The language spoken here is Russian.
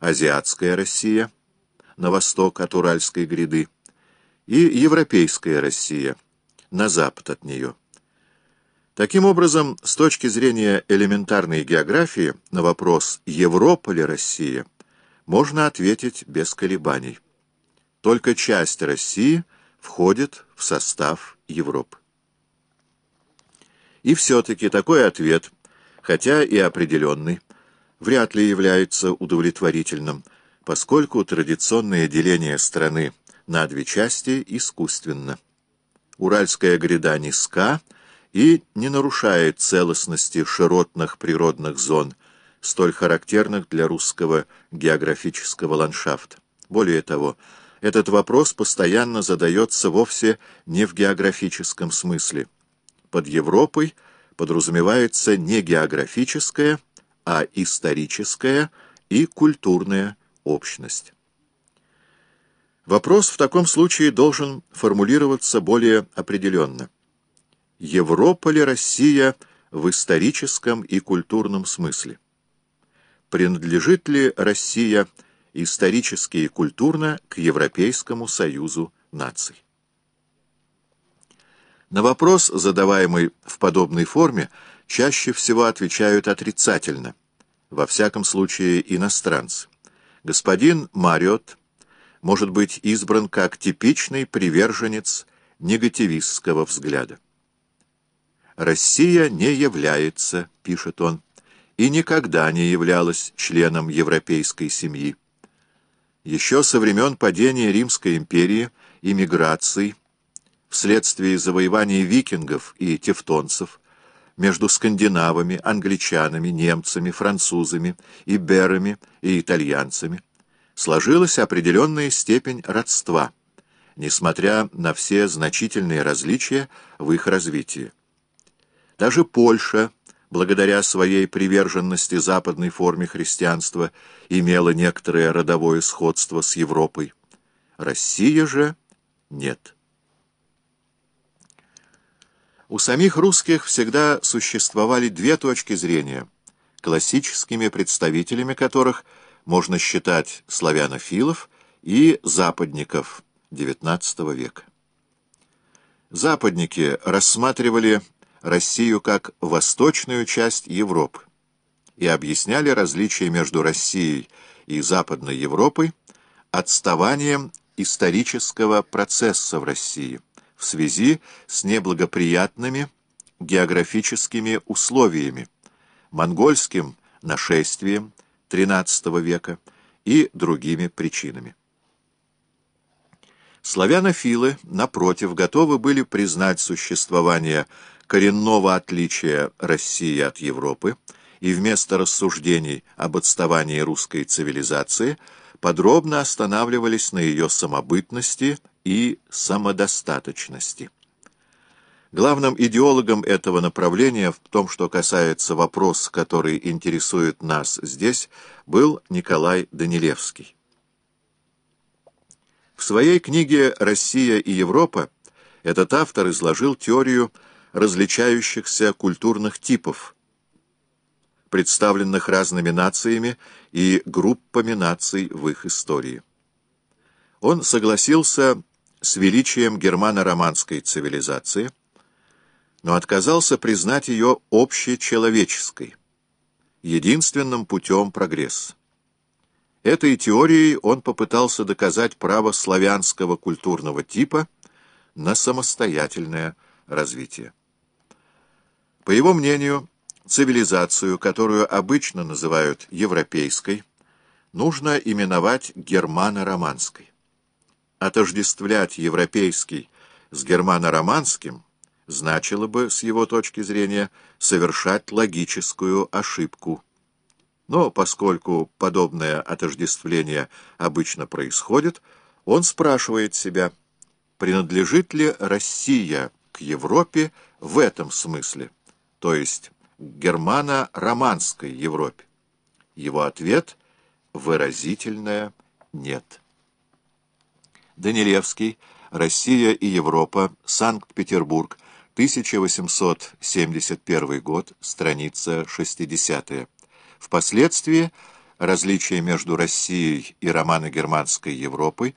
азиатская Россия на восток от Уральской гряды и европейская Россия на запад от нее. Таким образом, с точки зрения элементарной географии на вопрос «Европа ли Россия?» можно ответить без колебаний. Только часть России входит в состав Европы. И все-таки такой ответ, хотя и определенный, вряд ли является удовлетворительным, поскольку традиционное деление страны на две части искусственно. Уральская гряда низка и не нарушает целостности широтных природных зон, столь характерных для русского географического ландшафта. Более того, этот вопрос постоянно задается вовсе не в географическом смысле. Под Европой подразумевается не географическая, а историческая и культурная общность. Вопрос в таком случае должен формулироваться более определенно. Европа ли Россия в историческом и культурном смысле? Принадлежит ли Россия исторически и культурно к Европейскому союзу наций? На вопрос, задаваемый в подобной форме, чаще всего отвечают отрицательно, во всяком случае иностранцы. Господин Мариот может быть избран как типичный приверженец негативистского взгляда. «Россия не является, — пишет он, — и никогда не являлась членом европейской семьи. Еще со времен падения Римской империи и миграций, вследствие завоеваний викингов и тевтонцев, между скандинавами, англичанами, немцами, французами, иберами и итальянцами сложилась определенная степень родства, несмотря на все значительные различия в их развитии. Даже Польша, благодаря своей приверженности западной форме христианства, имела некоторое родовое сходство с Европой. Россия же нет. У самих русских всегда существовали две точки зрения, классическими представителями которых можно считать славянофилов и западников XIX века. Западники рассматривали Россию как восточную часть Европы и объясняли различия между Россией и Западной Европой отставанием исторического процесса в России в связи с неблагоприятными географическими условиями, монгольским нашествием XIII века и другими причинами. Славянофилы, напротив, готовы были признать существование коренного отличия России от Европы и вместо рассуждений об отставании русской цивилизации подробно останавливались на ее самобытности и самодостаточности. Главным идеологом этого направления в том, что касается вопроса, который интересует нас здесь, был Николай Данилевский. В своей книге «Россия и Европа» этот автор изложил теорию различающихся культурных типов, представленных разными нациями и группами наций в их истории. Он согласился с величием германо-романской цивилизации, но отказался признать ее общечеловеческой, единственным путем прогресса. Этой теорией он попытался доказать право славянского культурного типа на самостоятельное развитие. По его мнению, цивилизацию, которую обычно называют европейской, нужно именовать германо-романской отождествлять европейский с германо-романским значило бы, с его точки зрения, совершать логическую ошибку. Но поскольку подобное отождествление обычно происходит, он спрашивает себя, принадлежит ли Россия к Европе в этом смысле, то есть к германо-романской Европе. Его ответ – выразительное «нет». Данилевский, Россия и Европа, Санкт-Петербург, 1871 год, страница 60 -я. Впоследствии различия между Россией и романо-германской Европой